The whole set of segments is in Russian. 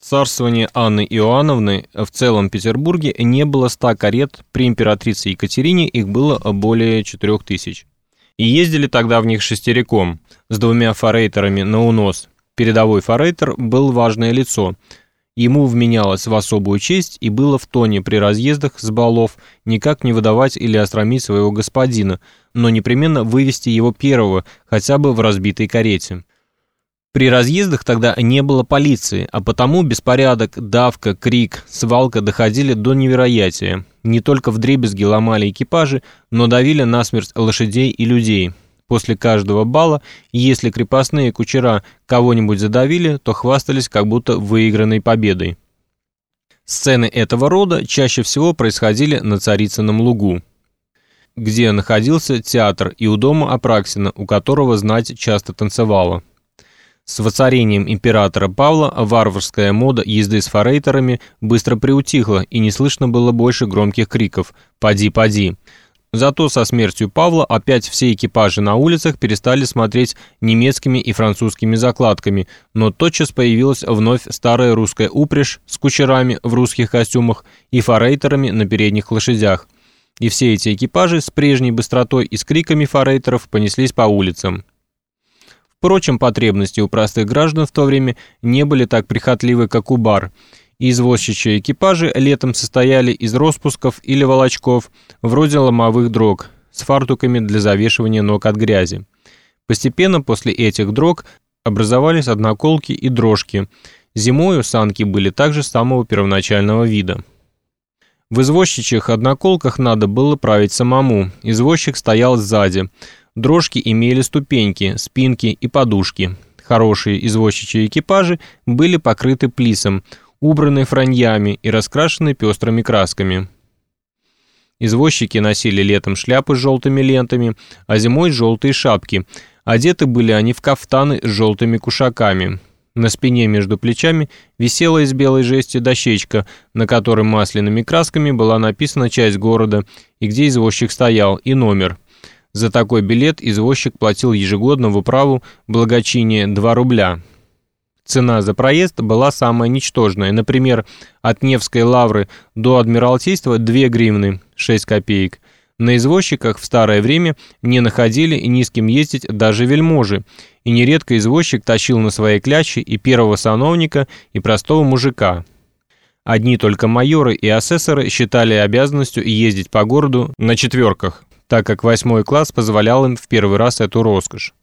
царствования Анны Иоанновны в целом Петербурге не было ста карет, при императрице Екатерине их было более четырех тысяч. И ездили тогда в них шестериком, с двумя форейтерами на унос. Передовой форейтер был важное лицо. Ему вменялось в особую честь и было в тоне при разъездах с балов никак не выдавать или остромить своего господина, но непременно вывести его первого, хотя бы в разбитой карете. При разъездах тогда не было полиции, а потому беспорядок, давка, крик, свалка доходили до невероятия. Не только в дребезги ломали экипажи, но давили насмерть лошадей и людей. После каждого бала, если крепостные кучера кого-нибудь задавили, то хвастались как будто выигранной победой. Сцены этого рода чаще всего происходили на Царицыном лугу, где находился театр и у дома Апраксина, у которого знать часто танцевала. С воцарением императора Павла варварская мода езды с форейтерами быстро приутихла, и не слышно было больше громких криков «Поди, поди!». Зато со смертью Павла опять все экипажи на улицах перестали смотреть немецкими и французскими закладками, но тотчас появилась вновь старая русская упряжь с кучерами в русских костюмах и форейтерами на передних лошадях. И все эти экипажи с прежней быстротой и с криками форейтеров понеслись по улицам. Впрочем, потребности у простых граждан в то время не были так прихотливы, как у бар. Извозчичьи экипажи летом состояли из распусков или волочков, вроде ломовых дрог, с фартуками для завешивания ног от грязи. Постепенно после этих дрог образовались одноколки и дрожки. Зимою санки были также самого первоначального вида. В извозчичьих одноколках надо было править самому, извозчик стоял сзади – Дрожки имели ступеньки, спинки и подушки. Хорошие извозчичьи экипажи были покрыты плисом, убраны франьями и раскрашены пестрыми красками. Извозчики носили летом шляпы с желтыми лентами, а зимой желтые шапки. Одеты были они в кафтаны с желтыми кушаками. На спине между плечами висела из белой жести дощечка, на которой масляными красками была написана часть города и где извозчик стоял, и номер – за такой билет извозчик платил ежегодно в управу благочиния 2 рубля. Цена за проезд была самая ничтожная. Например, от Невской лавры до Адмиралтейства 2 гривны 6 копеек. На извозчиках в старое время не находили и низким ездить даже вельможи, и нередко извозчик тащил на своей кляче и первого сановника, и простого мужика. Одни только майоры и асессоры считали обязанностью ездить по городу на четверках так как восьмой класс позволял им в первый раз эту роскошь.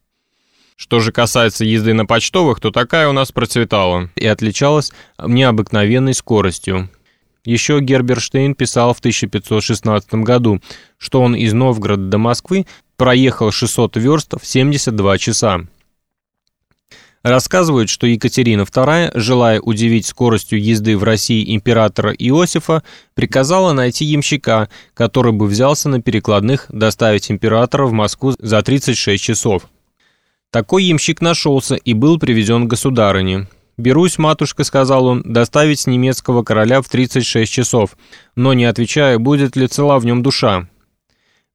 Что же касается езды на почтовых, то такая у нас процветала и отличалась необыкновенной скоростью. Еще Герберштейн писал в 1516 году, что он из Новгорода до Москвы проехал 600 верст в 72 часа. Рассказывают, что Екатерина II, желая удивить скоростью езды в России императора Иосифа, приказала найти ямщика, который бы взялся на перекладных доставить императора в Москву за 36 часов. Такой ямщик нашелся и был привезен к государыне. «Берусь, матушка», — сказал он, — «доставить немецкого короля в 36 часов, но не отвечая, будет ли цела в нем душа».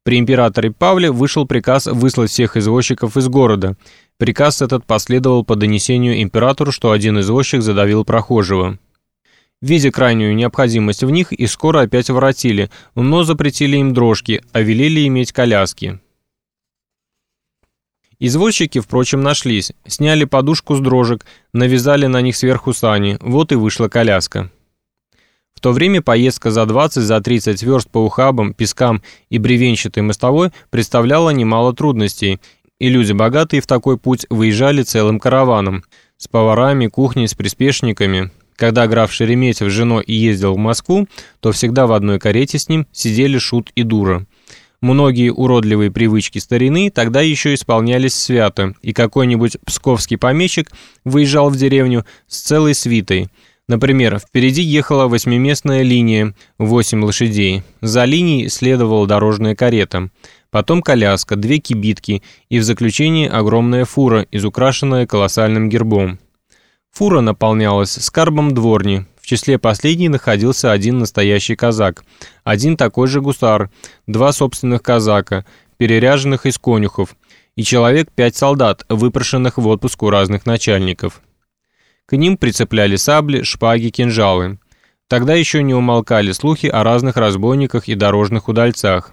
При императоре Павле вышел приказ выслать всех извозчиков из города. Приказ этот последовал по донесению императору, что один извозчик задавил прохожего. Видя крайнюю необходимость в них, и скоро опять воротили, но запретили им дрожки, а велели иметь коляски. Извозчики, впрочем, нашлись, сняли подушку с дрожек, навязали на них сверху сани, вот и вышла коляска. В то время поездка за 20 за 30 верст по ухабам, пескам и бревенчатой мостовой представляла немало трудностей, и люди богатые в такой путь выезжали целым караваном, с поварами, кухней, с приспешниками. Когда граф Шереметьев с женой ездил в Москву, то всегда в одной карете с ним сидели шут и дура. Многие уродливые привычки старины тогда еще исполнялись свято, и какой-нибудь псковский помещик выезжал в деревню с целой свитой. Например, впереди ехала восьмиместная линия, восемь лошадей. За линией следовала дорожная карета – потом коляска, две кибитки и в заключении огромная фура, изукрашенная колоссальным гербом. Фура наполнялась скарбом дворни. В числе последней находился один настоящий казак, один такой же гусар, два собственных казака, переряженных из конюхов, и человек пять солдат, выпрошенных в отпуск у разных начальников. К ним прицепляли сабли, шпаги, кинжалы. Тогда еще не умолкали слухи о разных разбойниках и дорожных удальцах.